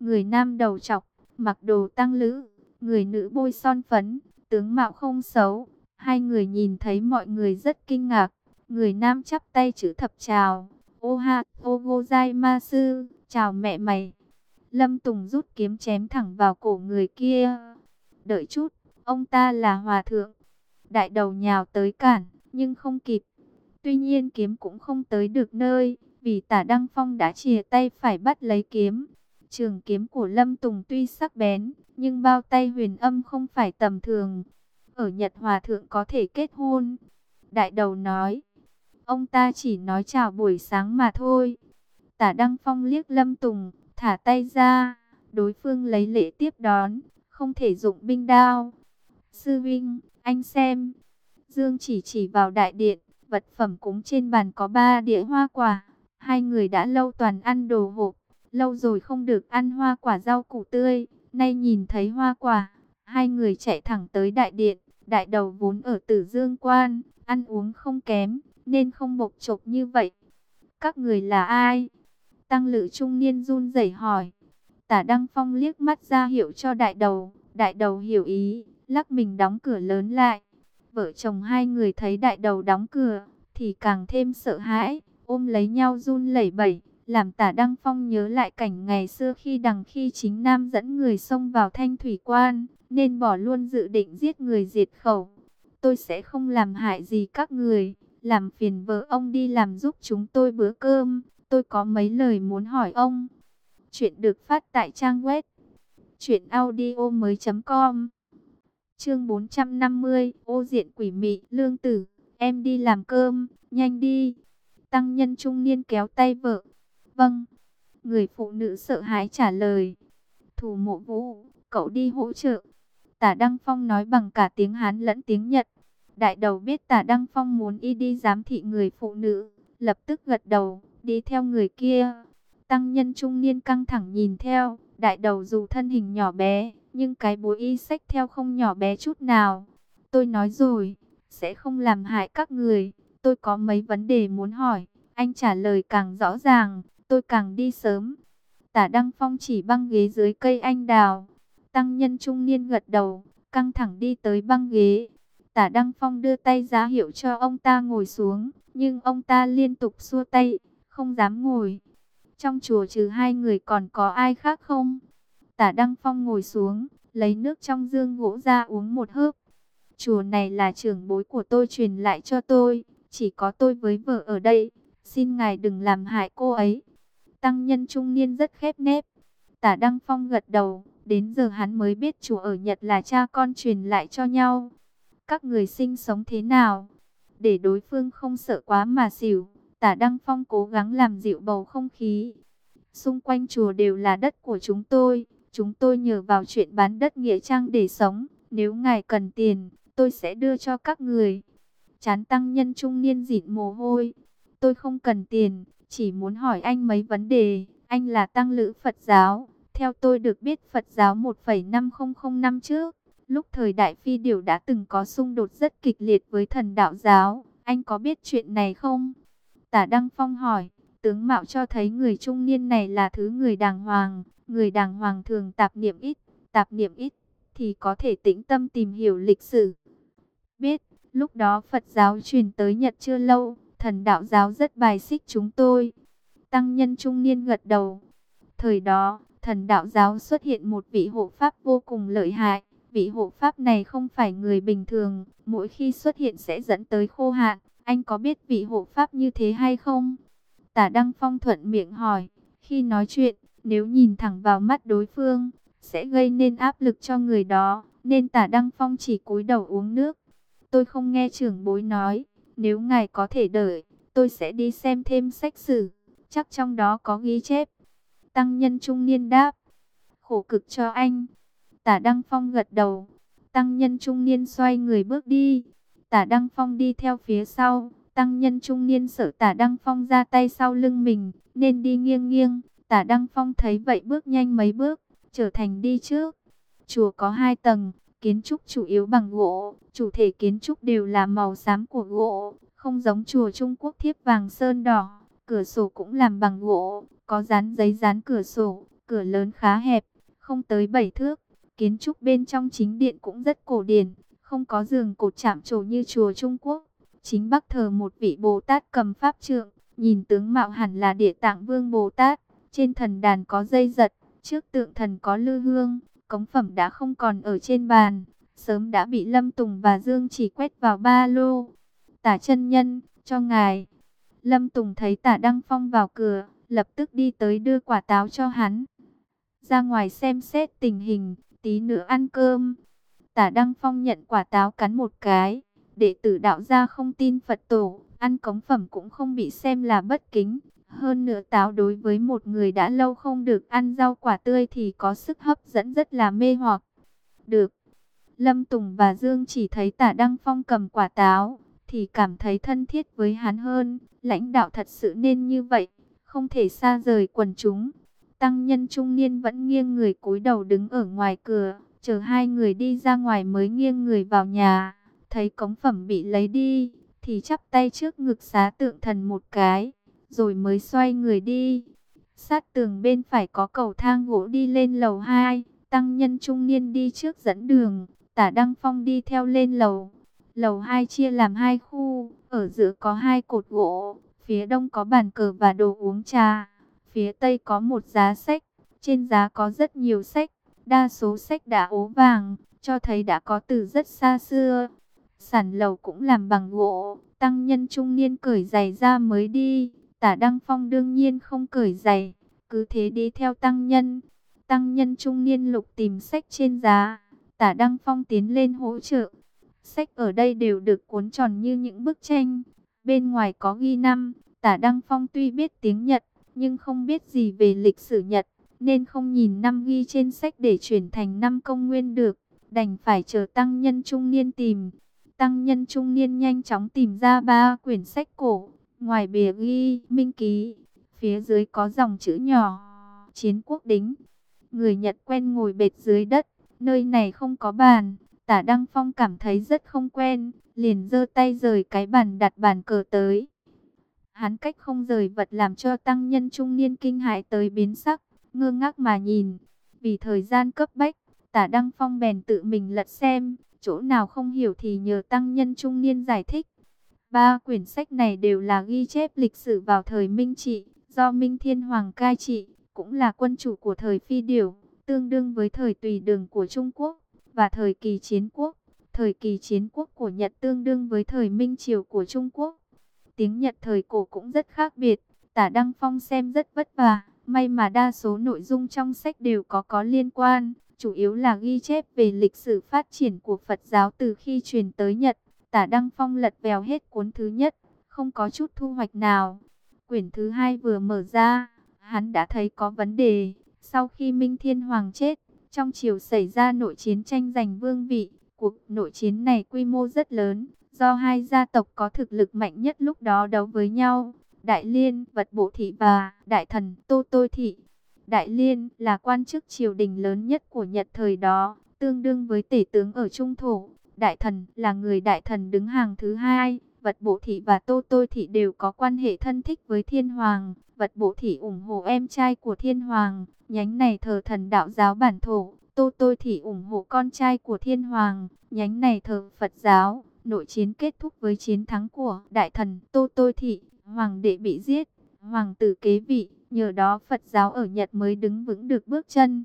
Người nam đầu trọc, mặc đồ tăng lữ, người nữ bôi son phấn, tướng mạo không xấu. Hai người nhìn thấy mọi người rất kinh ngạc. Người nam chắp tay chữ thập chào. Ô ha, ô gô dai ma sư, chào mẹ mày. Lâm Tùng rút kiếm chém thẳng vào cổ người kia. Đợi chút, ông ta là hòa thượng. Đại đầu nhào tới cản, nhưng không kịp. Tuy nhiên kiếm cũng không tới được nơi, vì tả Đăng Phong đã chìa tay phải bắt lấy kiếm. Trường kiếm của Lâm Tùng tuy sắc bén, nhưng bao tay huyền âm không phải tầm thường. Ở Nhật Hòa Thượng có thể kết hôn. Đại đầu nói, ông ta chỉ nói chào buổi sáng mà thôi. Tả Đăng Phong liếc Lâm Tùng, thả tay ra. Đối phương lấy lễ tiếp đón, không thể dụng binh đao. Sư Vinh, anh xem. Dương chỉ chỉ vào đại điện, vật phẩm cúng trên bàn có ba đĩa hoa quả. Hai người đã lâu toàn ăn đồ hộp, lâu rồi không được ăn hoa quả rau củ tươi. Nay nhìn thấy hoa quả, hai người chạy thẳng tới đại điện. Đại đầu vốn ở tử dương quan, ăn uống không kém, nên không bộc chộp như vậy. Các người là ai? Tăng lự trung niên run rẩy hỏi. Tả Đăng Phong liếc mắt ra hiệu cho đại đầu. Đại đầu hiểu ý, lắc mình đóng cửa lớn lại. Vợ chồng hai người thấy đại đầu đóng cửa, thì càng thêm sợ hãi, ôm lấy nhau run lẩy bẩy. Làm tả Đăng Phong nhớ lại cảnh ngày xưa khi đằng khi chính Nam dẫn người xông vào thanh thủy quan, nên bỏ luôn dự định giết người diệt khẩu. Tôi sẽ không làm hại gì các người, làm phiền vợ ông đi làm giúp chúng tôi bữa cơm. Tôi có mấy lời muốn hỏi ông. Chuyện được phát tại trang web truyệnaudiomoi.com. Chương 450, ô diện quỷ mị, lương tử, em đi làm cơm, nhanh đi. Tăng nhân trung niên kéo tay vợ. Vâng. Người phụ nữ sợ hãi trả lời. Thủ mộ vũ, cậu đi hỗ trợ. Tả Đăng Phong nói bằng cả tiếng Hán lẫn tiếng Nhật. Đại đầu biết tả Đăng Phong muốn y đi giám thị người phụ nữ, lập tức gật đầu, đi theo người kia. Tăng nhân trung niên căng thẳng nhìn theo, đại đầu dù thân hình nhỏ bé, nhưng cái bối y sách theo không nhỏ bé chút nào. Tôi nói rồi, sẽ không làm hại các người, tôi có mấy vấn đề muốn hỏi, anh trả lời càng rõ ràng, tôi càng đi sớm. Tả Đăng Phong chỉ băng ghế dưới cây anh đào, tăng nhân trung niên gật đầu, căng thẳng đi tới băng ghế. Tả Đăng Phong đưa tay giá hiệu cho ông ta ngồi xuống, nhưng ông ta liên tục xua tay, không dám ngồi. Trong chùa trừ hai người còn có ai khác không? Tả Đăng Phong ngồi xuống, lấy nước trong dương gỗ ra uống một hớp. Chùa này là trưởng bối của tôi truyền lại cho tôi, chỉ có tôi với vợ ở đây, xin ngài đừng làm hại cô ấy. Tăng nhân trung niên rất khép nép. Tả Đăng Phong gật đầu, đến giờ hắn mới biết chùa ở Nhật là cha con truyền lại cho nhau. Các người sinh sống thế nào? Để đối phương không sợ quá mà xỉu, tả Đăng Phong cố gắng làm dịu bầu không khí. Xung quanh chùa đều là đất của chúng tôi, chúng tôi nhờ vào chuyện bán đất nghĩa trang để sống. Nếu ngài cần tiền, tôi sẽ đưa cho các người. Chán tăng nhân trung niên dịn mồ hôi. Tôi không cần tiền, chỉ muốn hỏi anh mấy vấn đề. Anh là tăng lữ Phật giáo. Theo tôi được biết Phật giáo 1,5005 năm trước, lúc thời Đại Phi Điều đã từng có xung đột rất kịch liệt với thần đạo giáo. Anh có biết chuyện này không? Tả Đăng Phong hỏi, tướng mạo cho thấy người trung niên này là thứ người đàng hoàng. Người đàng hoàng thường tạp niệm ít, tạp niệm ít, thì có thể tĩnh tâm tìm hiểu lịch sử. Biết, lúc đó Phật giáo truyền tới Nhật chưa lâu, thần đạo giáo rất bài xích chúng tôi. Tăng nhân trung niên gật đầu. Thời đó, thần đạo giáo xuất hiện một vị hộ pháp vô cùng lợi hại. Vị hộ pháp này không phải người bình thường, mỗi khi xuất hiện sẽ dẫn tới khô hạn. Anh có biết vị hộ pháp như thế hay không? Tả Đăng Phong thuận miệng hỏi. Khi nói chuyện, nếu nhìn thẳng vào mắt đối phương, sẽ gây nên áp lực cho người đó. Nên tả Đăng Phong chỉ cúi đầu uống nước. Tôi không nghe trưởng bối nói, nếu ngài có thể đợi, tôi sẽ đi xem thêm sách sử. Chắc trong đó có ghi chép. Tăng nhân trung niên đáp. Khổ cực cho anh. Tả Đăng Phong gật đầu. Tăng nhân trung niên xoay người bước đi. Tả Đăng Phong đi theo phía sau. Tăng nhân trung niên sợ tả Đăng Phong ra tay sau lưng mình. Nên đi nghiêng nghiêng. Tả Đăng Phong thấy vậy bước nhanh mấy bước. Trở thành đi trước. Chùa có hai tầng. Kiến trúc chủ yếu bằng gỗ. Chủ thể kiến trúc đều là màu xám của gỗ. Không giống chùa Trung Quốc thiếp vàng sơn đỏ. Cửa sổ cũng làm bằng gỗ. Có dán giấy dán cửa sổ. cửa lớn khá hẹp, không tới 7 thước. Kiến trúc bên trong chính điện cũng rất cổ điển, không có giường cột chạm trổ như chùa Trung Quốc. Chính bắc thờ một vị Bồ Tát cầm pháp trượng, nhìn tướng mạo hẳn là địa tạng vương Bồ Tát. Trên thần đàn có dây giật, trước tượng thần có lư hương, cống phẩm đã không còn ở trên bàn. Sớm đã bị Lâm Tùng và Dương chỉ quét vào ba lô. Tả chân nhân, cho ngài. Lâm Tùng thấy tả Đăng Phong vào cửa, lập tức đi tới đưa quả táo cho hắn. Ra ngoài xem xét tình hình, tí nữa ăn cơm. Tả Đăng Phong nhận quả táo cắn một cái. Đệ tử đạo gia không tin Phật tổ, ăn cống phẩm cũng không bị xem là bất kính. Hơn nữa táo đối với một người đã lâu không được ăn rau quả tươi thì có sức hấp dẫn rất là mê hoặc. Được. Lâm Tùng và Dương chỉ thấy tả Đăng Phong cầm quả táo, thì cảm thấy thân thiết với hắn hơn. Lãnh đạo thật sự nên như vậy, không thể xa rời quần chúng. Tăng nhân trung niên vẫn nghiêng người cúi đầu đứng ở ngoài cửa, chờ hai người đi ra ngoài mới nghiêng người vào nhà. Thấy cống phẩm bị lấy đi, thì chắp tay trước ngực xá tượng thần một cái, rồi mới xoay người đi. Sát tường bên phải có cầu thang gỗ đi lên lầu 2, tăng nhân trung niên đi trước dẫn đường, tả Đăng Phong đi theo lên lầu. Lầu 2 chia làm hai khu, ở giữa có hai cột gỗ, phía đông có bàn cờ và đồ uống trà, phía tây có một giá sách, trên giá có rất nhiều sách, đa số sách đã ố vàng, cho thấy đã có từ rất xa xưa. Sản lầu cũng làm bằng gỗ, tăng nhân trung niên cởi giày ra mới đi, tả Đăng Phong đương nhiên không cởi giày, cứ thế đi theo tăng nhân. Tăng nhân trung niên lục tìm sách trên giá, tả Đăng Phong tiến lên hỗ trợ. Sách ở đây đều được cuốn tròn như những bức tranh, bên ngoài có ghi năm, tả Đăng Phong tuy biết tiếng Nhật, nhưng không biết gì về lịch sử Nhật, nên không nhìn năm ghi trên sách để chuyển thành năm công nguyên được, đành phải chờ tăng nhân trung niên tìm. Tăng nhân trung niên nhanh chóng tìm ra ba quyển sách cổ, ngoài bìa ghi minh ký, phía dưới có dòng chữ nhỏ, chiến quốc đính. Người Nhật quen ngồi bệt dưới đất, nơi này không có bàn, tả Đăng Phong cảm thấy rất không quen, liền giơ tay rời cái bàn đặt bàn cờ tới. Hắn cách không rời vật làm cho tăng nhân trung niên kinh hãi tới biến sắc, ngơ ngác mà nhìn. Vì thời gian cấp bách, tả Đăng Phong bèn tự mình lật xem, chỗ nào không hiểu thì nhờ tăng nhân trung niên giải thích. Ba quyển sách này đều là ghi chép lịch sử vào thời Minh Trị, do Minh Thiên Hoàng cai trị, cũng là quân chủ của thời Phi Điểu, tương đương với thời tùy đường của Trung Quốc, và thời kỳ chiến quốc. Thời kỳ chiến quốc của Nhật tương đương với thời Minh Triều của Trung Quốc. Tiếng Nhật thời cổ cũng rất khác biệt, tả Đăng Phong xem rất vất vả, may mà đa số nội dung trong sách đều có có liên quan, chủ yếu là ghi chép về lịch sử phát triển của Phật giáo từ khi truyền tới Nhật. Tả Đăng Phong lật vèo hết cuốn thứ nhất, không có chút thu hoạch nào. Quyển thứ hai vừa mở ra, hắn đã thấy có vấn đề. Sau khi Minh Thiên Hoàng chết, trong triều xảy ra nội chiến tranh giành vương vị, cuộc nội chiến này quy mô rất lớn, do hai gia tộc có thực lực mạnh nhất lúc đó đấu với nhau. Đại Liên, Vật Bộ Thị và Đại Thần Tô Tôi Thị. Đại Liên là quan chức triều đình lớn nhất của Nhật thời đó, tương đương với tể tướng ở Trung Thổ. Đại Thần là người Đại Thần đứng hàng thứ hai. Vật Bộ Thị và Tô Tôi Thị đều có quan hệ thân thích với Thiên Hoàng. Vật Bộ Thị ủng hộ em trai của Thiên Hoàng, nhánh này thờ thần đạo giáo bản thổ. Tô Tôi Thị ủng hộ con trai của Thiên Hoàng, nhánh này thờ Phật giáo. Nội chiến kết thúc với chiến thắng của Đại Thần Tô Tôi Thị, Hoàng đệ bị giết, Hoàng tử kế vị, nhờ đó Phật giáo ở Nhật mới đứng vững được bước chân.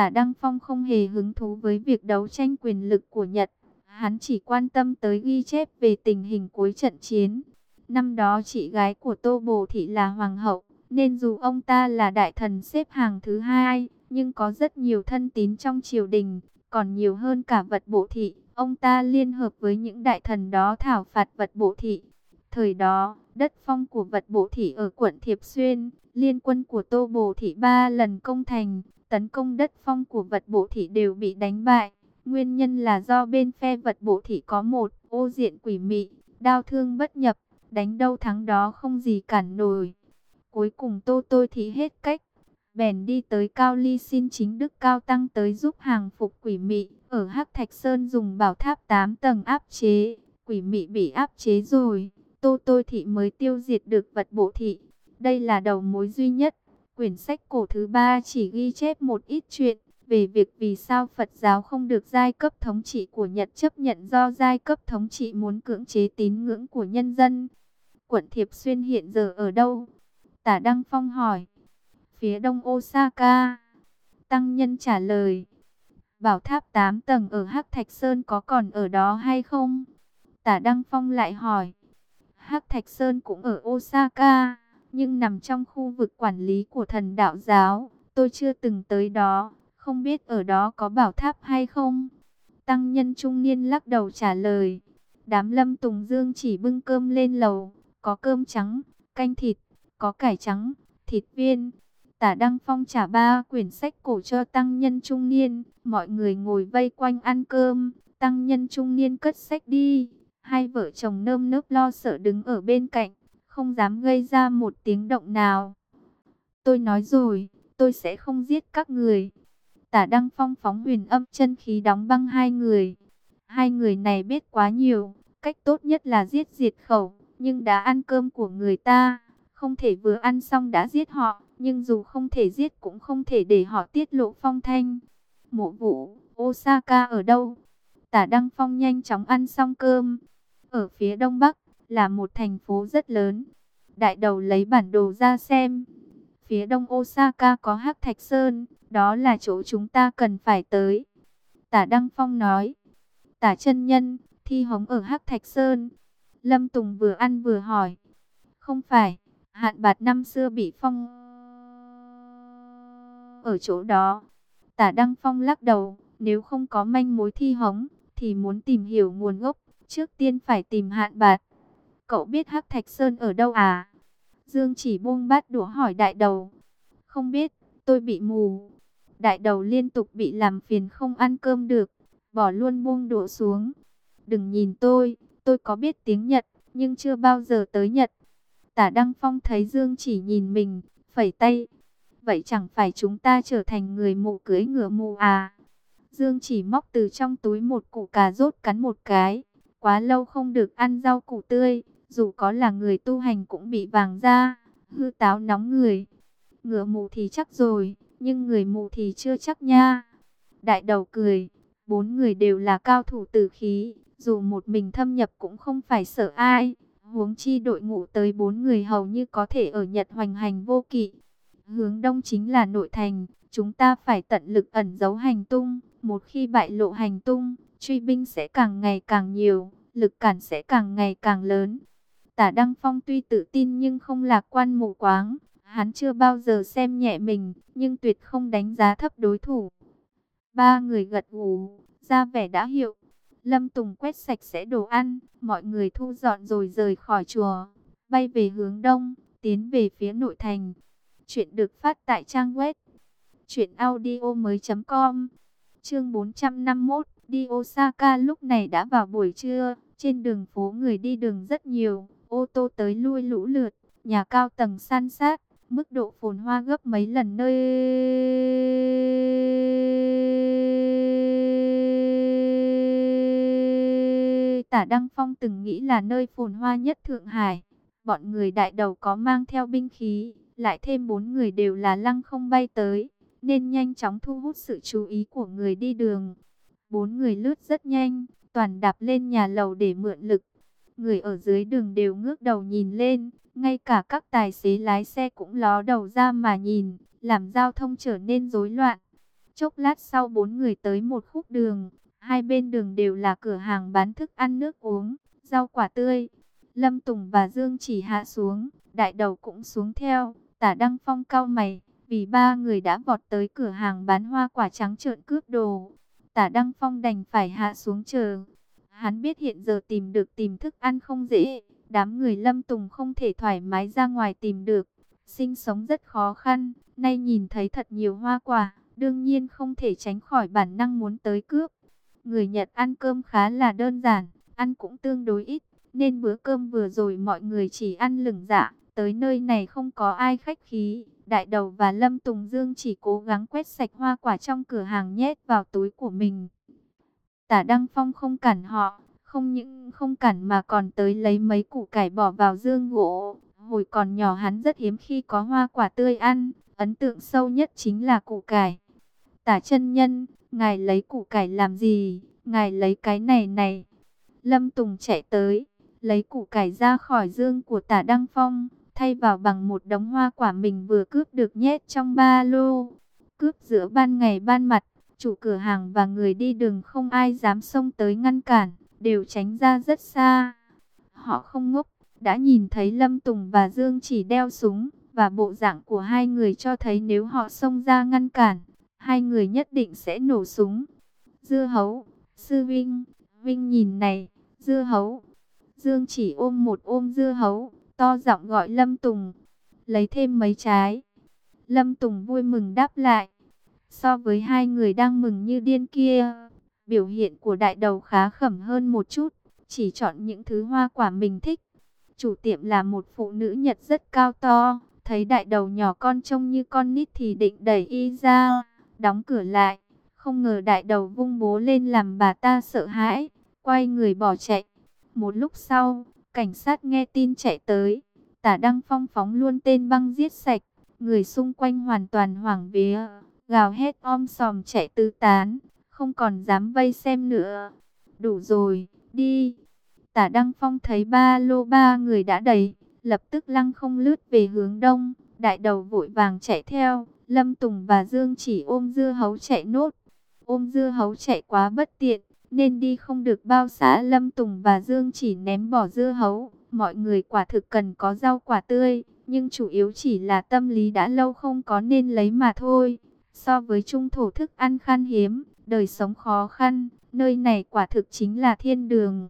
Tả Đăng Phong không hề hứng thú với việc đấu tranh quyền lực của Nhật, hắn chỉ quan tâm tới ghi chép về tình hình cuối trận chiến. Năm đó chị gái của Tô Bồ Thị là Hoàng hậu, nên dù ông ta là đại thần xếp hàng thứ hai, nhưng có rất nhiều thân tín trong triều đình, còn nhiều hơn cả vật bộ thị. Ông ta liên hợp với những đại thần đó thảo phạt vật bộ thị. Thời đó, đất phong của vật bộ thị ở quận Thiệp Xuyên, liên quân của Tô Bồ Thị ba lần công thành, tấn công đất phong của vật bộ thị đều bị đánh bại. Nguyên nhân là do bên phe vật bộ thị có một ô diện quỷ mị, đau thương bất nhập, đánh đâu thắng đó không gì cản nổi. Cuối cùng Tô Tôi Thị hết cách, bèn đi tới Cao Ly xin chính Đức Cao Tăng tới giúp hàng phục quỷ mị. Ở Hắc Thạch Sơn dùng bảo tháp 8 tầng áp chế, quỷ mị bị áp chế rồi, Tô Tôi Thị mới tiêu diệt được vật bộ thị. Đây là đầu mối duy nhất, Quyển sách cổ thứ ba chỉ ghi chép một ít chuyện về việc vì sao Phật giáo không được giai cấp thống trị của Nhật chấp nhận do giai cấp thống trị muốn cưỡng chế tín ngưỡng của nhân dân. Quận Thiệp Xuyên hiện giờ ở đâu? Tả Đăng Phong hỏi. Phía đông Osaka. Tăng Nhân trả lời. Bảo tháp 8 tầng ở Hắc Thạch Sơn có còn ở đó hay không? Tả Đăng Phong lại hỏi. Hắc Thạch Sơn cũng ở Osaka, nhưng nằm trong khu vực quản lý của thần đạo giáo. Tôi chưa từng tới đó, không biết ở đó có bảo tháp hay không? Tăng nhân trung niên lắc đầu trả lời. Đám lâm tùng dương chỉ bưng cơm lên lầu, có cơm trắng, canh thịt, có cải trắng, thịt viên. Tả Đăng Phong trả ba quyển sách cổ cho tăng nhân trung niên, mọi người ngồi vây quanh ăn cơm, tăng nhân trung niên cất sách đi. Hai vợ chồng nơm nớp lo sợ đứng ở bên cạnh, không dám gây ra một tiếng động nào. Tôi nói rồi, tôi sẽ không giết các người. Tả Đăng Phong phóng huyền âm chân khí đóng băng hai người. Hai người này biết quá nhiều, cách tốt nhất là giết diệt khẩu, nhưng đã ăn cơm của người ta, không thể vừa ăn xong đã giết họ, nhưng dù không thể giết cũng không thể để họ tiết lộ phong thanh. Mộ vũ, Osaka ở đâu? Tả Đăng Phong nhanh chóng ăn xong cơm. Ở phía đông bắc, là một thành phố rất lớn. Đại đầu lấy bản đồ ra xem. Phía đông Osaka có Hắc Thạch Sơn, đó là chỗ chúng ta cần phải tới. Tả Đăng Phong nói. Tả chân nhân, thi hống ở Hắc Thạch Sơn. Lâm Tùng vừa ăn vừa hỏi. Không phải, hạn bạt năm xưa bị phong ở chỗ đó. Tả Đăng Phong lắc đầu, nếu không có manh mối thi hống, thì muốn tìm hiểu nguồn gốc, trước tiên phải tìm hạn bạt. Cậu biết Hắc Thạch Sơn ở đâu à? Dương chỉ buông bát đũa hỏi đại đầu. Không biết, tôi bị mù. Đại đầu liên tục bị làm phiền không ăn cơm được, bỏ luôn buông đũa xuống. Đừng nhìn tôi, tôi có biết tiếng Nhật, nhưng chưa bao giờ tới Nhật. Tả Đăng Phong thấy Dương chỉ nhìn mình, phẩy tay. Vậy chẳng phải chúng ta trở thành người mù cưới ngựa mù à? Dương chỉ móc từ trong túi một củ cà rốt cắn một cái. Quá lâu không được ăn rau củ tươi, dù có là người tu hành cũng bị vàng da, hư táo nóng người. Ngựa mù thì chắc rồi, nhưng người mù thì chưa chắc nha. Đại đầu cười, bốn người đều là cao thủ tử khí, dù một mình thâm nhập cũng không phải sợ ai. Huống chi đội ngũ tới bốn người hầu như có thể ở Nhật hoành hành vô kỵ. Hướng đông chính là nội thành, chúng ta phải tận lực ẩn giấu hành tung. Một khi bại lộ hành tung, truy binh sẽ càng ngày càng nhiều, lực cản sẽ càng ngày càng lớn. Tả Đăng Phong tuy tự tin nhưng không lạc quan mù quáng. Hắn chưa bao giờ xem nhẹ mình, nhưng tuyệt không đánh giá thấp đối thủ. Ba người gật gù, ra vẻ đã hiểu. Lâm Tùng quét sạch sẽ đồ ăn, mọi người thu dọn rồi rời khỏi chùa, bay về hướng đông, tiến về phía nội thành. Chuyện được phát tại trang web truyệnaudiomoi.com. Chương 451, đi Osaka lúc này đã vào buổi trưa, trên đường phố người đi đường rất nhiều, ô tô tới lui lũ lượt, nhà cao tầng san sát, mức độ phồn hoa gấp mấy lần nơi Tả Đăng Phong từng nghĩ là nơi phồn hoa nhất Thượng Hải. Bọn người đại đầu có mang theo binh khí, lại thêm bốn người đều là lăng không bay tới, nên nhanh chóng thu hút sự chú ý của người đi đường. Bốn người lướt rất nhanh, toàn đạp lên nhà lầu để mượn lực. Người ở dưới đường đều ngước đầu nhìn lên, ngay cả các tài xế lái xe cũng ló đầu ra mà nhìn, làm giao thông trở nên rối loạn. Chốc lát sau bốn người tới một khúc đường, hai bên đường đều là cửa hàng bán thức ăn nước uống, rau quả tươi. Lâm Tùng và Dương chỉ hạ xuống, đại đầu cũng xuống theo, tả đăng phong cao mày, vì ba người đã vọt tới cửa hàng bán hoa quả trắng trợn cướp đồ. Tả đăng phong đành phải hạ xuống chờ. Hắn biết hiện giờ tìm được tìm thức ăn không dễ, đám người lâm tùng không thể thoải mái ra ngoài tìm được. Sinh sống rất khó khăn, nay nhìn thấy thật nhiều hoa quả, đương nhiên không thể tránh khỏi bản năng muốn tới cướp. Người Nhật ăn cơm khá là đơn giản, ăn cũng tương đối ít, nên bữa cơm vừa rồi mọi người chỉ ăn lửng dạ. Tới nơi này không có ai khách khí, Đại Đầu và Lâm Tùng Dương chỉ cố gắng quét sạch hoa quả trong cửa hàng nhét vào túi của mình. Tả Đăng Phong không cản họ, không những không cản mà còn tới lấy mấy củ cải bỏ vào dương gỗ. Hồi còn nhỏ hắn rất hiếm khi có hoa quả tươi ăn, ấn tượng sâu nhất chính là củ cải. Tả chân nhân, ngài lấy củ cải làm gì? Ngài lấy cái này này. Lâm Tùng chạy tới, lấy củ cải ra khỏi dương của tả Đăng Phong, thay vào bằng một đống hoa quả mình vừa cướp được nhét trong ba lô. Cướp giữa ban ngày ban mặt, chủ cửa hàng và người đi đường không ai dám xông tới ngăn cản, đều tránh ra rất xa. Họ không ngốc, đã nhìn thấy Lâm Tùng và Dương chỉ đeo súng, và bộ dạng của hai người cho thấy nếu họ xông ra ngăn cản, hai người nhất định sẽ nổ súng. Dưa hấu, sư Vinh, Vinh nhìn này, dưa hấu. Dương chỉ ôm một ôm dưa hấu, to giọng gọi Lâm Tùng, lấy thêm mấy trái. Lâm Tùng vui mừng đáp lại. So với hai người đang mừng như điên kia, biểu hiện của đại đầu khá khẩm hơn một chút, chỉ chọn những thứ hoa quả mình thích. Chủ tiệm là một phụ nữ Nhật rất cao to, thấy đại đầu nhỏ con trông như con nít thì định đẩy y ra, đóng cửa lại. Không ngờ đại đầu vung bố lên làm bà ta sợ hãi, quay người bỏ chạy. Một lúc sau, cảnh sát nghe tin chạy tới, tả đăng phong phóng luôn tên băng giết sạch, người xung quanh hoàn toàn hoảng vía, gào hét om sòm chạy tứ tán, không còn dám vây xem nữa. Đủ rồi, đi. Tả Đăng Phong thấy ba lô ba người đã đầy, lập tức lăng không lướt về hướng đông, đại đầu vội vàng chạy theo, Lâm Tùng và Dương chỉ ôm dưa hấu chạy nốt. Ôm dưa hấu chạy quá bất tiện, nên đi không được bao xã Lâm Tùng và Dương chỉ ném bỏ dưa hấu. Mọi người quả thực cần có rau quả tươi, nhưng chủ yếu chỉ là tâm lý đã lâu không có nên lấy mà thôi. So với trung thổ thức ăn khan hiếm, đời sống khó khăn, nơi này quả thực chính là thiên đường.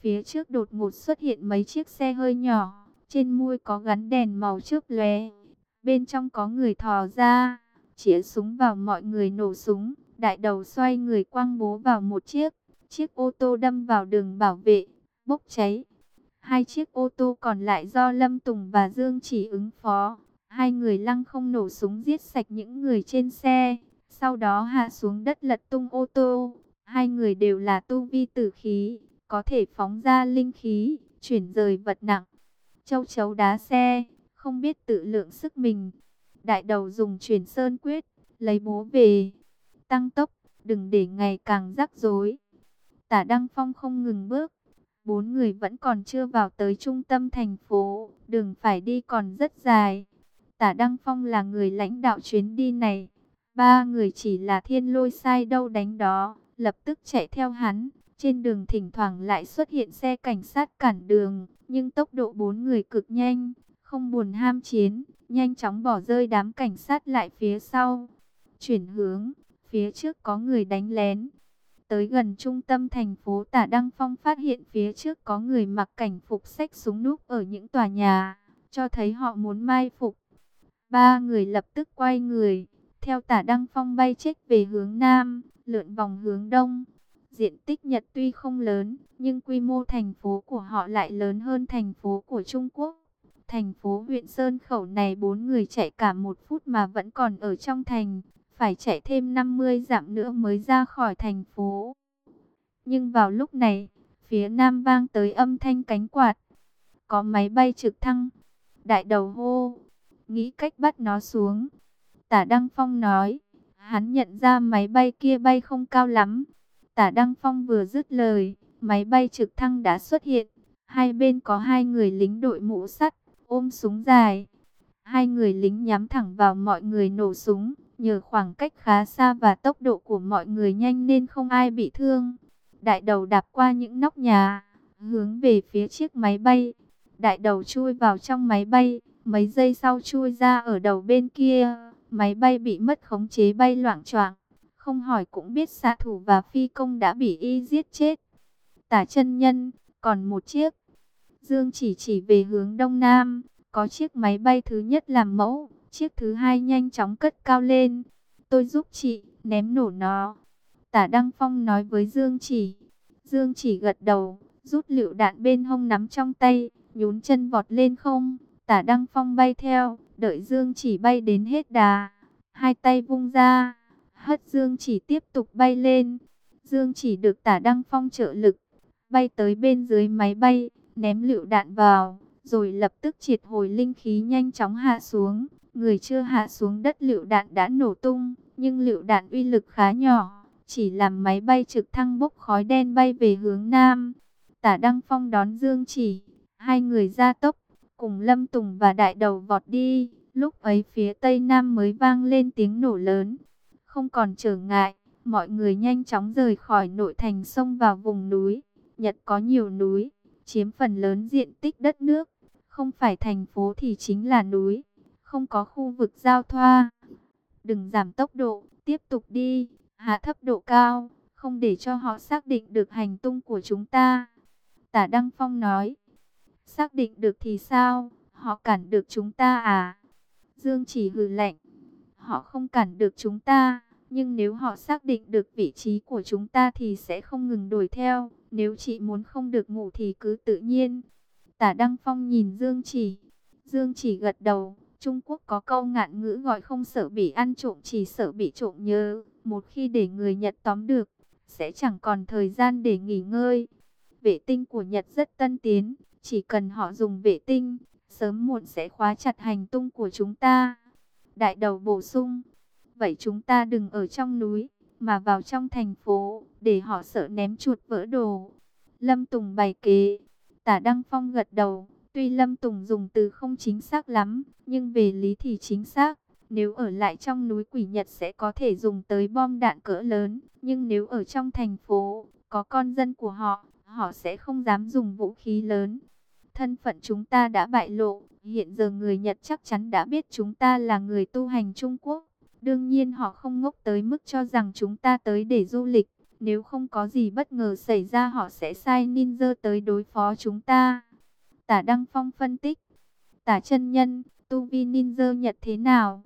Phía trước đột ngột xuất hiện mấy chiếc xe hơi nhỏ, trên mui có gắn đèn màu chớp lóe. Bên trong có người thò ra, chĩa súng vào mọi người nổ súng, đại đầu xoay người quăng bố vào một chiếc, chiếc ô tô đâm vào đường bảo vệ, bốc cháy. Hai chiếc ô tô còn lại do Lâm Tùng và Dương chỉ ứng phó. Hai người lăng không nổ súng giết sạch những người trên xe, sau đó hạ xuống đất lật tung ô tô. Hai người đều là tu vi tử khí, có thể phóng ra linh khí, chuyển rời vật nặng. Châu chấu đá xe, không biết tự lượng sức mình. Đại đầu dùng chuyển sơn quyết, lấy bố về, tăng tốc, đừng để ngày càng rắc rối. Tả Đăng Phong không ngừng bước, bốn người vẫn còn chưa vào tới trung tâm thành phố, đường phải đi còn rất dài. Tả Đăng Phong là người lãnh đạo chuyến đi này, ba người chỉ là thiên lôi sai đâu đánh đó, lập tức chạy theo hắn. Trên đường thỉnh thoảng lại xuất hiện xe cảnh sát cản đường, nhưng tốc độ bốn người cực nhanh, không buồn ham chiến, nhanh chóng bỏ rơi đám cảnh sát lại phía sau. Chuyển hướng, phía trước có người đánh lén. Tới gần trung tâm thành phố Tả Đăng Phong phát hiện phía trước có người mặc cảnh phục sách súng núp ở những tòa nhà, cho thấy họ muốn mai phục. Ba người lập tức quay người, theo Tả Đăng Phong bay chết về hướng Nam, lượn vòng hướng Đông. Diện tích Nhật tuy không lớn, nhưng quy mô thành phố của họ lại lớn hơn thành phố của Trung Quốc. Thành phố huyện Sơn Khẩu này bốn người chạy cả một phút mà vẫn còn ở trong thành, phải chạy thêm 50 dặm nữa mới ra khỏi thành phố. Nhưng vào lúc này, phía nam vang tới âm thanh cánh quạt. Có máy bay trực thăng. Đại đầu hô, nghĩ cách bắt nó xuống. Tả Đăng Phong nói, hắn nhận ra máy bay kia bay không cao lắm, Tả Đăng Phong vừa dứt lời, máy bay trực thăng đã xuất hiện. Hai bên có hai người lính đội mũ sắt, ôm súng dài. Hai người lính nhắm thẳng vào mọi người nổ súng. Nhờ khoảng cách khá xa và tốc độ của mọi người nhanh nên không ai bị thương. Đại đầu đạp qua những nóc nhà, hướng về phía chiếc máy bay. Đại đầu chui vào trong máy bay, mấy giây sau chui ra ở đầu bên kia. Máy bay bị mất khống chế bay loạn choạng không hỏi cũng biết xạ thủ và phi công đã bị y giết chết. Tả chân nhân, còn một chiếc. Dương chỉ chỉ về hướng đông nam, có chiếc máy bay thứ nhất làm mẫu, chiếc thứ hai nhanh chóng cất cao lên. Tôi giúp chị, ném nổ nó. Tả Đăng Phong nói với Dương chỉ. Dương chỉ gật đầu, rút lựu đạn bên hông nắm trong tay, nhún chân vọt lên không. Tả Đăng Phong bay theo, đợi Dương chỉ bay đến hết đà. Hai tay vung ra hất Dương chỉ tiếp tục bay lên. Dương chỉ được tả Đăng Phong trợ lực, bay tới bên dưới máy bay, ném lựu đạn vào. rồi lập tức triệt hồi linh khí nhanh chóng hạ xuống. Người chưa hạ xuống đất lựu đạn đã nổ tung, nhưng lựu đạn uy lực khá nhỏ, chỉ làm máy bay trực thăng bốc khói đen bay về hướng nam. Tả Đăng Phong đón Dương Chỉ, hai người ra tốc, cùng Lâm Tùng và Đại Đầu vọt đi. Lúc ấy phía tây nam mới vang lên tiếng nổ lớn, không còn trở ngại, mọi người nhanh chóng rời khỏi nội thành sông vào vùng núi. Nhật có nhiều núi, chiếm phần lớn diện tích đất nước, không phải thành phố thì chính là núi, không có khu vực giao thoa. Đừng giảm tốc độ, tiếp tục đi, hạ thấp độ cao, không để cho họ xác định được hành tung của chúng ta. Tả Đăng Phong nói, xác định được thì sao, họ cản được chúng ta à? Dương chỉ hừ lạnh, họ không cản được chúng ta, nhưng nếu họ xác định được vị trí của chúng ta thì sẽ không ngừng đuổi theo. Nếu chị muốn không được ngủ thì cứ tự nhiên. Tả Đăng Phong nhìn Dương chỉ. Dương chỉ gật đầu. Trung Quốc có câu ngạn ngữ gọi không sợ bị ăn trộm chỉ sợ bị trộm nhớ. Một khi để người Nhật tóm được, sẽ chẳng còn thời gian để nghỉ ngơi. Vệ tinh của Nhật rất tân tiến. Chỉ cần họ dùng vệ tinh, sớm muộn sẽ khóa chặt hành tung của chúng ta. Đại đầu bổ sung. Vậy chúng ta đừng ở trong núi, mà vào trong thành phố, để họ sợ ném chuột vỡ đồ. Lâm Tùng bày kế, tả Đăng Phong gật đầu, tuy Lâm Tùng dùng từ không chính xác lắm, nhưng về lý thì chính xác. Nếu ở lại trong núi quỷ Nhật sẽ có thể dùng tới bom đạn cỡ lớn, nhưng nếu ở trong thành phố, có con dân của họ, họ sẽ không dám dùng vũ khí lớn. Thân phận chúng ta đã bại lộ, hiện giờ người Nhật chắc chắn đã biết chúng ta là người tu hành Trung Quốc. Đương nhiên họ không ngốc tới mức cho rằng chúng ta tới để du lịch. Nếu không có gì bất ngờ xảy ra họ sẽ sai ninja tới đối phó chúng ta. Tả Đăng Phong phân tích. Tả chân nhân, tu vi ninja Nhật thế nào?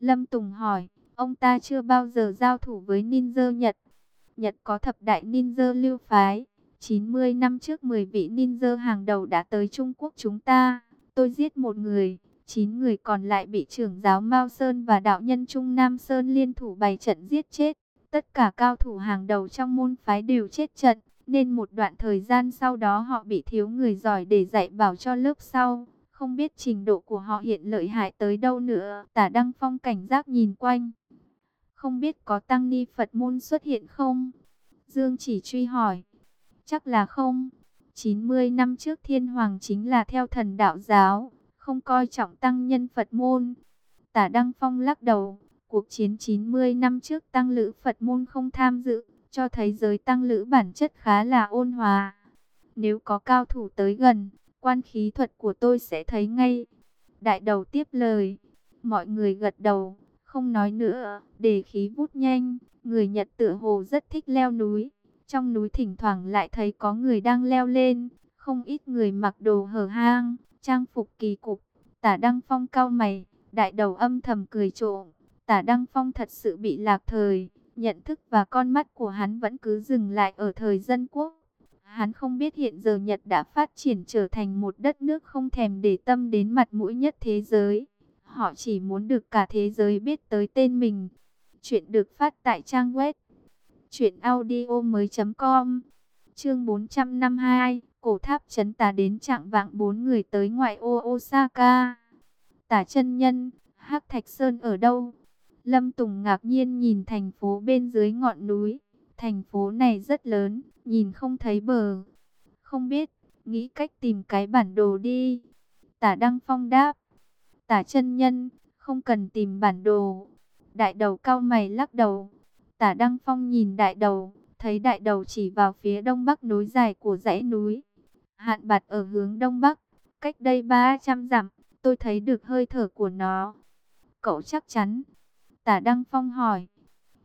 Lâm Tùng hỏi, ông ta chưa bao giờ giao thủ với ninja Nhật. Nhật có thập đại ninja lưu phái. 90 năm trước 10 vị ninja hàng đầu đã tới Trung Quốc chúng ta. Tôi giết một người, 9 người còn lại bị trưởng giáo Mao Sơn và đạo nhân Trung Nam Sơn liên thủ bày trận giết chết. Tất cả cao thủ hàng đầu trong môn phái đều chết trận, nên một đoạn thời gian sau đó họ bị thiếu người giỏi để dạy bảo cho lớp sau. Không biết trình độ của họ hiện lợi hại tới đâu nữa. Tả Đăng Phong cảnh giác nhìn quanh. Không biết có tăng ni Phật môn xuất hiện không? Dương chỉ truy hỏi. Chắc là không. 90 năm trước thiên hoàng chính là theo thần đạo giáo không coi trọng tăng nhân Phật môn. Tả Đăng Phong lắc đầu, cuộc chiến 90 năm trước tăng lữ Phật môn không tham dự, cho thấy giới tăng lữ bản chất khá là ôn hòa. Nếu có cao thủ tới gần, quan khí thuật của tôi sẽ thấy ngay. Đại đầu tiếp lời, mọi người gật đầu, không nói nữa, để khí vút nhanh, người Nhật tựa hồ rất thích leo núi. Trong núi thỉnh thoảng lại thấy có người đang leo lên, không ít người mặc đồ hở hang, trang phục kỳ cục. Tả Đăng Phong cao mày, đại đầu âm thầm cười trộm. Tả Đăng Phong thật sự bị lạc thời, nhận thức và con mắt của hắn vẫn cứ dừng lại ở thời dân quốc. Hắn không biết hiện giờ Nhật đã phát triển trở thành một đất nước không thèm để tâm đến mặt mũi nhất thế giới. Họ chỉ muốn được cả thế giới biết tới tên mình. Chuyện được phát tại trang web chuyện audio mới.com Chương 452 cổ tháp chấn tà đến trạng vạng bốn người tới ngoại ô Osaka. Tả chân nhân, Hắc Thạch Sơn ở đâu? Lâm Tùng ngạc nhiên nhìn thành phố bên dưới ngọn núi. Thành phố này rất lớn, nhìn không thấy bờ. Không biết, nghĩ cách tìm cái bản đồ đi. Tả Đăng Phong đáp. Tả chân nhân, không cần tìm bản đồ. Đại đầu cao mày lắc đầu. Tả Đăng Phong nhìn đại đầu, thấy đại đầu chỉ vào phía đông bắc núi dài của dãy núi. Hạn bạt ở hướng đông bắc, cách đây 300 dặm, tôi thấy được hơi thở của nó. Cậu chắc chắn? Tả Đăng Phong hỏi.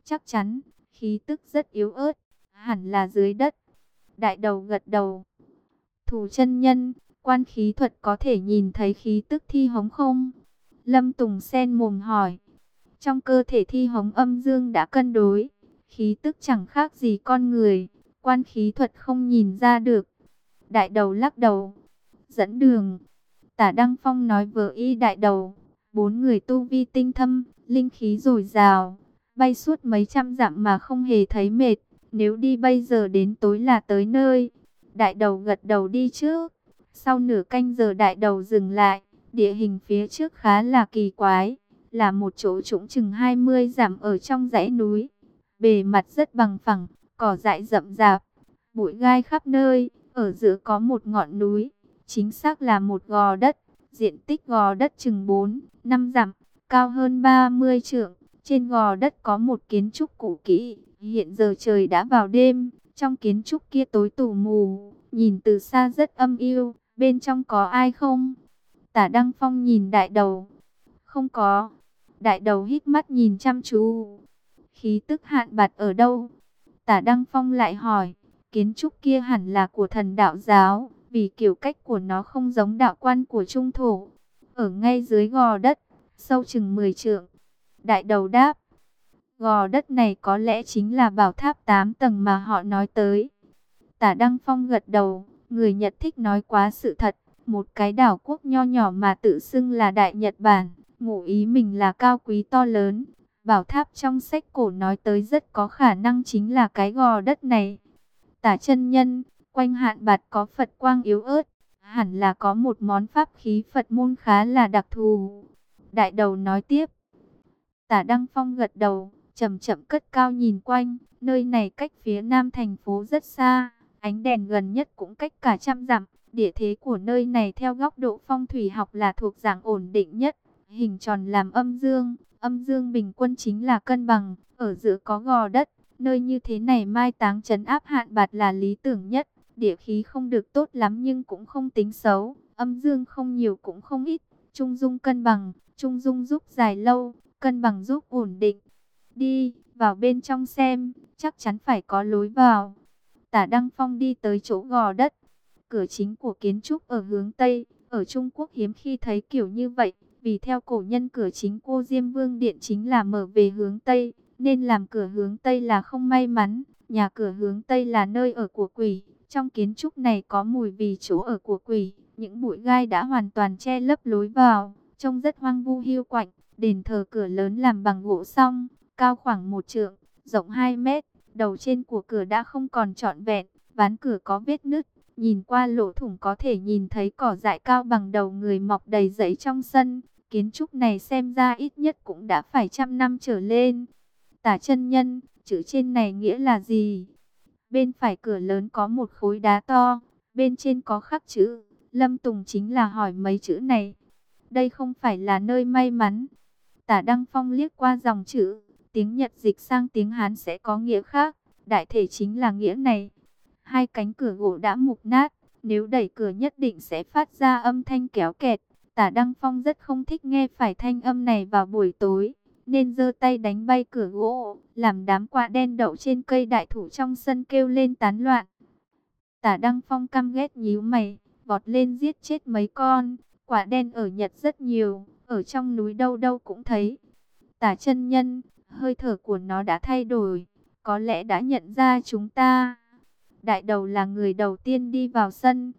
Chắc chắn, khí tức rất yếu ớt, hẳn là dưới đất. Đại đầu gật đầu. Thủ chân nhân, quan khí thuật có thể nhìn thấy khí tức thi hống không? Lâm Tùng sen mồm hỏi. Trong cơ thể thi hống âm dương đã cân đối, khí tức chẳng khác gì con người, quan khí thuật không nhìn ra được. Đại đầu lắc đầu. Dẫn đường. Tả Đăng Phong nói vợ y đại đầu. Bốn người tu vi tinh thâm, linh khí dồi dào. Bay suốt mấy trăm dặm mà không hề thấy mệt. Nếu đi bây giờ đến tối là tới nơi. Đại đầu gật đầu đi trước. Sau nửa canh giờ đại đầu dừng lại, địa hình phía trước khá là kỳ quái, là một chỗ trũng chừng 20 dặm ở trong dãy núi. Bề mặt rất bằng phẳng, cỏ dại rậm rạp, bụi gai khắp nơi, ở giữa có một ngọn núi, chính xác là một gò đất, diện tích gò đất chừng 4, 5 dặm, cao hơn 30 trượng. Trên gò đất có một kiến trúc cũ kỹ, hiện giờ trời đã vào đêm, trong kiến trúc kia tối tù mù, nhìn từ xa rất âm yêu, bên trong có ai không? Tả Đăng Phong nhìn đại đầu, không có. Đại đầu hít mắt nhìn chăm chú, khí tức hạn bạt ở đâu? Tả Đăng Phong lại hỏi, kiến trúc kia hẳn là của thần đạo giáo, vì kiểu cách của nó không giống đạo quan của trung thổ. Ở ngay dưới gò đất, sâu chừng 10 trượng. Đại đầu đáp, gò đất này có lẽ chính là bảo tháp 8 tầng mà họ nói tới. Tả Đăng Phong gật đầu, người Nhật thích nói quá sự thật. Một cái đảo quốc nho nhỏ mà tự xưng là Đại Nhật Bản, ngụ ý mình là cao quý to lớn. Bảo tháp trong sách cổ nói tới rất có khả năng chính là cái gò đất này. Tả chân nhân, quanh hạn bạt có Phật quang yếu ớt, hẳn là có một món pháp khí Phật môn khá là đặc thù. Đại đầu nói tiếp. Tả Đăng Phong gật đầu, chậm chậm cất cao nhìn quanh, nơi này cách phía nam thành phố rất xa, ánh đèn gần nhất cũng cách cả trăm dặm. Địa thế của nơi này theo góc độ phong thủy học là thuộc dạng ổn định nhất, hình tròn làm âm dương, âm dương bình quân chính là cân bằng, ở giữa có gò đất, nơi như thế này mai táng trấn áp hạn bạt là lý tưởng nhất, địa khí không được tốt lắm nhưng cũng không tính xấu, âm dương không nhiều cũng không ít, trung dung cân bằng, trung dung giúp dài lâu, cân bằng giúp ổn định. Đi, vào bên trong xem, chắc chắn phải có lối vào. Tả Đăng Phong đi tới chỗ gò đất, cửa chính của kiến trúc ở hướng Tây, ở Trung Quốc hiếm khi thấy kiểu như vậy, vì theo cổ nhân cửa chính cô Diêm Vương Điện chính là mở về hướng Tây, nên làm cửa hướng Tây là không may mắn, nhà cửa hướng Tây là nơi ở của quỷ, trong kiến trúc này có mùi vì chỗ ở của quỷ, những bụi gai đã hoàn toàn che lấp lối vào, trông rất hoang vu hiu quạnh, đền thờ cửa lớn làm bằng gỗ song, cao khoảng một trượng, rộng 2 mét, đầu trên của cửa đã không còn trọn vẹn, ván cửa có vết nứt, Nhìn qua lỗ thủng có thể nhìn thấy cỏ dại cao bằng đầu người mọc đầy rẫy trong sân. Kiến trúc này xem ra ít nhất cũng đã phải trăm năm trở lên. Tả chân nhân, chữ trên này nghĩa là gì? Bên phải cửa lớn có một khối đá to, bên trên có khắc chữ. Lâm Tùng chính là hỏi mấy chữ này. Đây không phải là nơi may mắn. Tả Đăng Phong liếc qua dòng chữ, tiếng Nhật dịch sang tiếng Hán sẽ có nghĩa khác. Đại thể chính là nghĩa này. Hai cánh cửa gỗ đã mục nát, nếu đẩy cửa nhất định sẽ phát ra âm thanh kéo kẹt. Tả Đăng Phong rất không thích nghe phải thanh âm này vào buổi tối, nên giơ tay đánh bay cửa gỗ, làm đám quạ đen đậu trên cây đại thụ trong sân kêu lên tán loạn. Tả Đăng Phong căm ghét nhíu mày, vọt lên giết chết mấy con, quả đen ở Nhật rất nhiều, ở trong núi đâu đâu cũng thấy. Tả chân nhân, hơi thở của nó đã thay đổi, có lẽ đã nhận ra chúng ta. Đại đầu là người đầu tiên đi vào sân.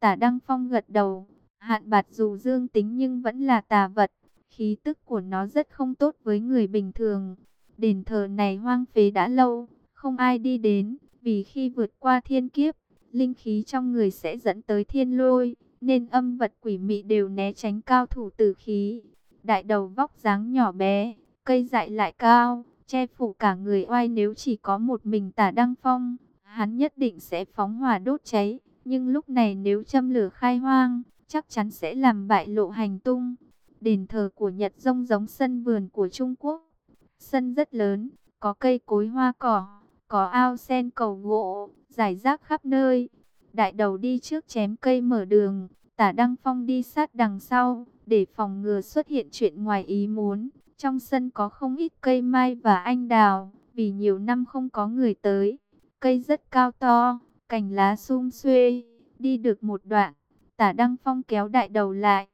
Tả Đăng Phong gật đầu. Hạn bạt dù dương tính nhưng vẫn là tà vật. Khí tức của nó rất không tốt với người bình thường. Đền thờ này hoang phế đã lâu. Không ai đi đến. Vì khi vượt qua thiên kiếp, linh khí trong người sẽ dẫn tới thiên lôi. Nên âm vật quỷ mị đều né tránh cao thủ tử khí. Đại đầu vóc dáng nhỏ bé, cây dại lại cao, che phủ cả người oai nếu chỉ có một mình tả Đăng Phong hắn nhất định sẽ phóng hỏa đốt cháy. Nhưng lúc này nếu châm lửa khai hoang, chắc chắn sẽ làm bại lộ hành tung. Đền thờ của Nhật rông giống sân vườn của Trung Quốc. Sân rất lớn, có cây cối hoa cỏ, có ao sen cầu gỗ, giải rác khắp nơi. Đại đầu đi trước chém cây mở đường, tả Đăng Phong đi sát đằng sau, để phòng ngừa xuất hiện chuyện ngoài ý muốn. Trong sân có không ít cây mai và anh đào, vì nhiều năm không có người tới, Cây rất cao to, cành lá sum xuê, đi được một đoạn, tả Đăng Phong kéo đại đầu lại.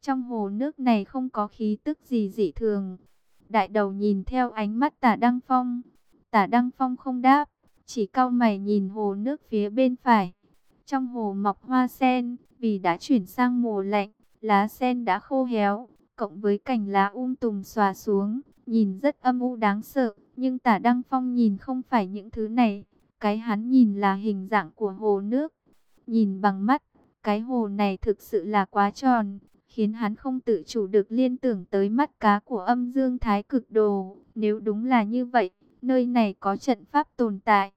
Trong hồ nước này không có khí tức gì dị thường. Đại đầu nhìn theo ánh mắt tả Đăng Phong. Tả Đăng Phong không đáp, chỉ cau mày nhìn hồ nước phía bên phải. Trong hồ mọc hoa sen, vì đã chuyển sang mùa lạnh, lá sen đã khô héo, cộng với cành lá um tùm xòa xuống, nhìn rất âm u đáng sợ. Nhưng tả Đăng Phong nhìn không phải những thứ này, cái hắn nhìn là hình dạng của hồ nước. Nhìn bằng mắt, cái hồ này thực sự là quá tròn, khiến hắn không tự chủ được liên tưởng tới mắt cá của âm dương thái cực đồ. Nếu đúng là như vậy, nơi này có trận pháp tồn tại.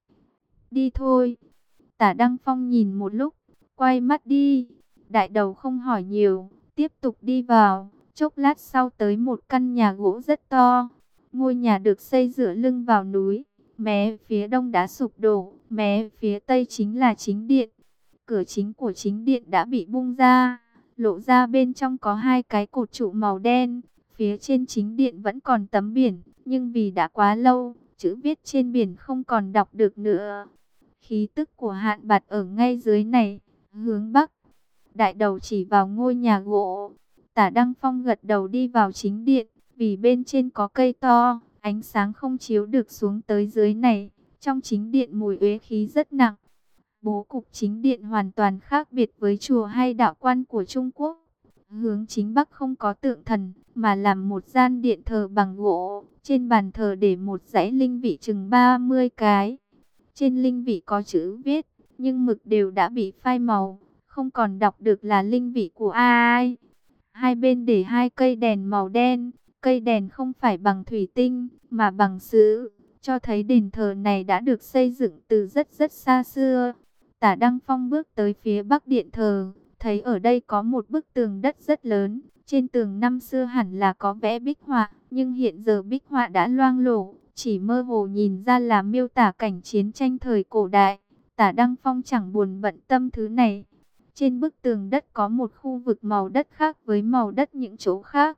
Đi thôi. Tả Đăng Phong nhìn một lúc, quay mắt đi. Đại đầu không hỏi nhiều, tiếp tục đi vào. Chốc lát sau tới một căn nhà gỗ rất to. Ngôi nhà được xây dựa lưng vào núi. Mé phía đông đã sụp đổ, mé phía tây chính là chính điện. Cửa chính của chính điện đã bị bung ra, lộ ra bên trong có hai cái cột trụ màu đen. Phía trên chính điện vẫn còn tấm biển, nhưng vì đã quá lâu, chữ viết trên biển không còn đọc được nữa. Khí tức của hạn bạt ở ngay dưới này, hướng bắc. Đại đầu chỉ vào ngôi nhà gỗ. Tả Đăng Phong gật đầu đi vào chính điện, vì bên trên có cây to, ánh sáng không chiếu được xuống tới dưới này. Trong chính điện mùi uế khí rất nặng. Bố cục chính điện hoàn toàn khác biệt với chùa hay đạo quan của Trung Quốc. Hướng chính bắc không có tượng thần, mà làm một gian điện thờ bằng gỗ. Trên bàn thờ để một dãy linh vị chừng 30 cái. Trên linh vị có chữ viết, nhưng mực đều đã bị phai màu, không còn đọc được là linh vị của ai. Hai bên để hai cây đèn màu đen, cây đèn không phải bằng thủy tinh, mà bằng sứ, cho thấy đền thờ này đã được xây dựng từ rất rất xa xưa. Tả Đăng Phong bước tới phía bắc điện thờ, thấy ở đây có một bức tường đất rất lớn. Trên tường năm xưa hẳn là có vẽ bích họa, nhưng hiện giờ bích họa đã loang lổ, chỉ mơ hồ nhìn ra là miêu tả cảnh chiến tranh thời cổ đại. Tả Đăng Phong chẳng buồn bận tâm thứ này. Trên bức tường đất có một khu vực màu đất khác với màu đất những chỗ khác.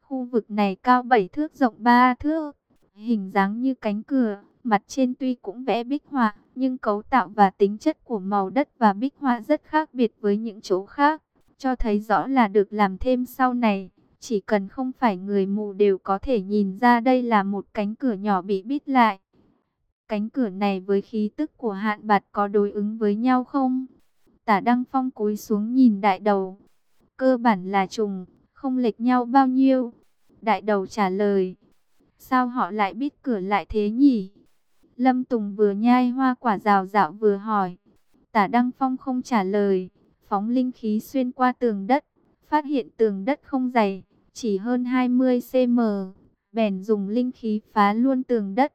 Khu vực này cao 7 thước rộng 3 thước, hình dáng như cánh cửa, mặt trên tuy cũng vẽ bích họa, nhưng cấu tạo và tính chất của màu đất và bích họa rất khác biệt với những chỗ khác, cho thấy rõ là được làm thêm sau này. Chỉ cần không phải người mù đều có thể nhìn ra đây là một cánh cửa nhỏ bị bít lại. Cánh cửa này với khí tức của hạn bạt có đối ứng với nhau không? Tả Đăng Phong cúi xuống nhìn đại đầu. Cơ bản là trùng, không lệch nhau bao nhiêu. Đại đầu trả lời. Sao họ lại biết cửa lại thế nhỉ? Lâm Tùng vừa nhai hoa quả rào rạo vừa hỏi. Tả Đăng Phong không trả lời. Phóng linh khí xuyên qua tường đất. Phát hiện tường đất không dày. Chỉ hơn 20 cm. Bèn dùng linh khí phá luôn tường đất.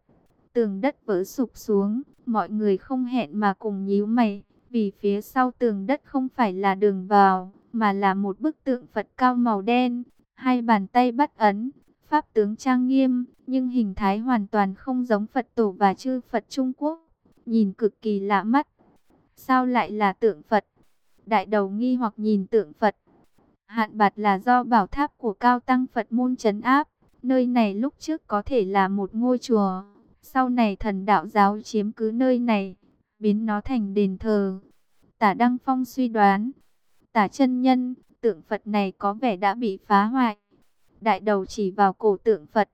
Tường đất vỡ sụp xuống. Mọi người không hẹn mà cùng nhíu mày. Vì phía sau tường đất không phải là đường vào. Mà là một bức tượng Phật cao màu đen. Hai bàn tay bắt ấn pháp tướng trang nghiêm, nhưng hình thái hoàn toàn không giống Phật tổ và chư Phật Trung Quốc, nhìn cực kỳ lạ mắt. Sao lại là tượng Phật? Đại đầu nghi hoặc nhìn tượng Phật. Hạn bạt là do bảo tháp của cao tăng Phật môn trấn áp, nơi này lúc trước có thể là một ngôi chùa, sau này thần đạo giáo chiếm cứ nơi này, biến nó thành đền thờ. Tả Đăng Phong suy đoán, tả chân nhân, tượng Phật này có vẻ đã bị phá hoại Đại đầu chỉ vào cổ tượng Phật.